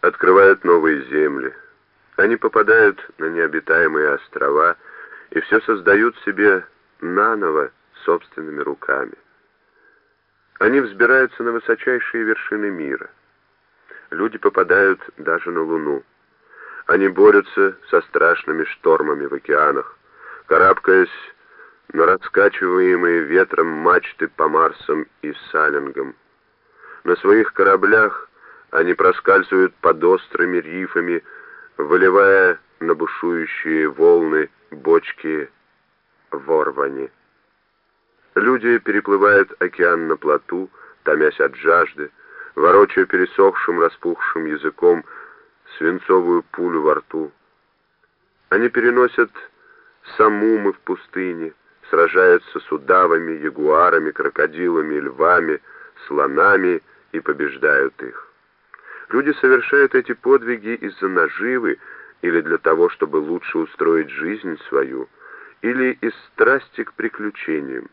открывают новые земли. Они попадают на необитаемые острова и все создают себе наново собственными руками. Они взбираются на высочайшие вершины мира. Люди попадают даже на Луну. Они борются со страшными штормами в океанах, карабкаясь на раскачиваемые ветром мачты по Марсам и Салингам. На своих кораблях они проскальзывают под острыми рифами, выливая на бушующие волны бочки ворвани. Люди переплывают океан на плоту, томясь от жажды, ворочая пересохшим, распухшим языком свинцовую пулю во рту. Они переносят самумы в пустыне, сражаются с удавами, ягуарами, крокодилами, львами, слонами и побеждают их. Люди совершают эти подвиги из-за наживы или для того, чтобы лучше устроить жизнь свою, или из страсти к приключениям,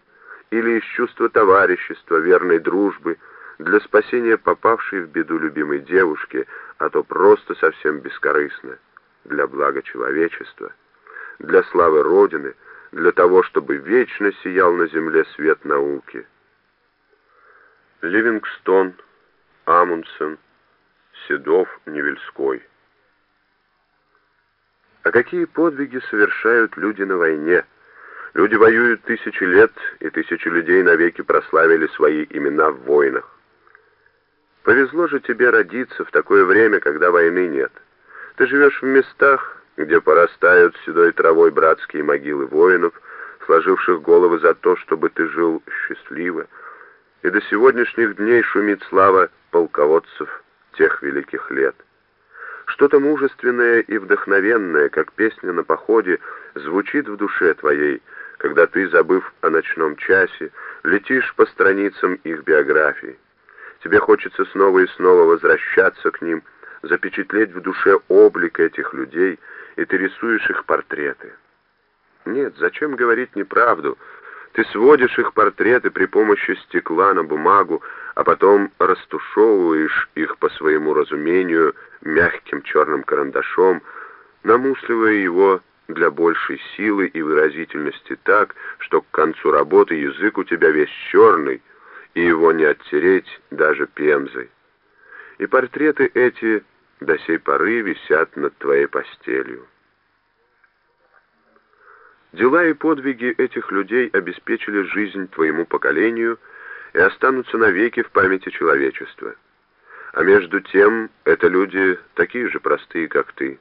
или из чувства товарищества, верной дружбы, для спасения попавшей в беду любимой девушки, а то просто совсем бескорыстно, для блага человечества, для славы Родины, для того, чтобы вечно сиял на земле свет науки. Ливингстон, Амундсен, Седов, Невельской. А какие подвиги совершают люди на войне? Люди воюют тысячи лет, и тысячи людей навеки прославили свои имена в войнах. Повезло же тебе родиться в такое время, когда войны нет. Ты живешь в местах, где порастают седой травой братские могилы воинов, сложивших головы за то, чтобы ты жил счастливо, и до сегодняшних дней шумит слава полководцев тех великих лет. Что-то мужественное и вдохновенное, как песня на походе, звучит в душе твоей, когда ты, забыв о ночном часе, летишь по страницам их биографий. Тебе хочется снова и снова возвращаться к ним, запечатлеть в душе облик этих людей, и ты рисуешь их портреты. Нет, зачем говорить неправду? Ты сводишь их портреты при помощи стекла на бумагу, а потом растушевываешь их по своему разумению мягким черным карандашом, намусливая его для большей силы и выразительности так, что к концу работы язык у тебя весь черный, и его не оттереть даже пемзой. И портреты эти до сей поры висят над твоей постелью. Дела и подвиги этих людей обеспечили жизнь твоему поколению и останутся навеки в памяти человечества. А между тем, это люди такие же простые, как ты.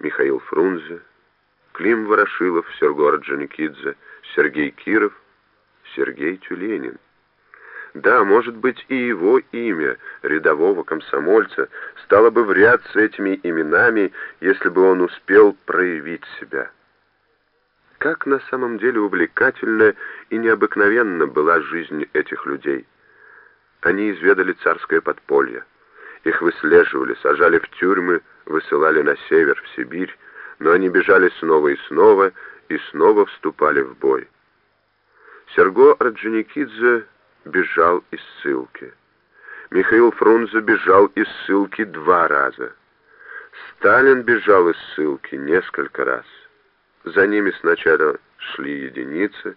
Михаил Фрунзе, Клим Ворошилов, Серго Орджоникидзе, Сергей Киров, Сергей Тюленин. Да, может быть, и его имя, рядового комсомольца, стало бы в ряд с этими именами, если бы он успел проявить себя. Как на самом деле увлекательна и необыкновенна была жизнь этих людей. Они изведали царское подполье. Их выслеживали, сажали в тюрьмы, высылали на север, в Сибирь, но они бежали снова и снова, и снова вступали в бой. Серго Орджоникидзе бежал из ссылки. Михаил Фрунзе бежал из ссылки два раза. Сталин бежал из ссылки несколько раз. За ними сначала шли единицы,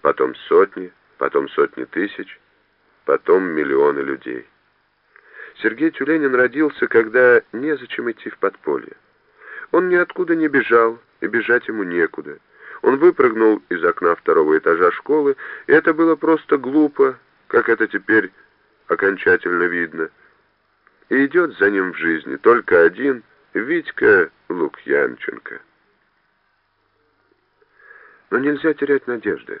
потом сотни, потом сотни тысяч, потом миллионы людей. Сергей Тюленин родился, когда незачем идти в подполье. Он ниоткуда не бежал, и бежать ему некуда. Он выпрыгнул из окна второго этажа школы, и это было просто глупо, как это теперь окончательно видно. И идет за ним в жизни только один Витька Лукьянченко. Но нельзя терять надежды.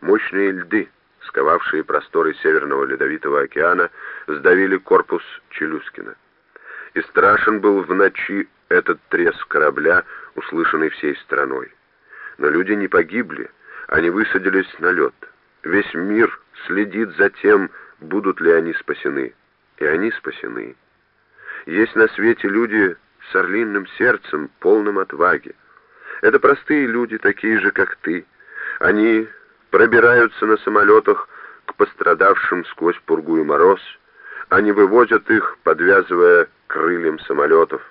Мощные льды, сковавшие просторы Северного Ледовитого океана, сдавили корпус Челюскина. И страшен был в ночи этот треск корабля, услышанный всей страной. Но люди не погибли, они высадились на лед. Весь мир следит за тем, будут ли они спасены. И они спасены. Есть на свете люди с орлиным сердцем, полным отваги. Это простые люди, такие же, как ты. Они пробираются на самолетах к пострадавшим сквозь пургу и мороз. Они вывозят их, подвязывая крыльям самолетов.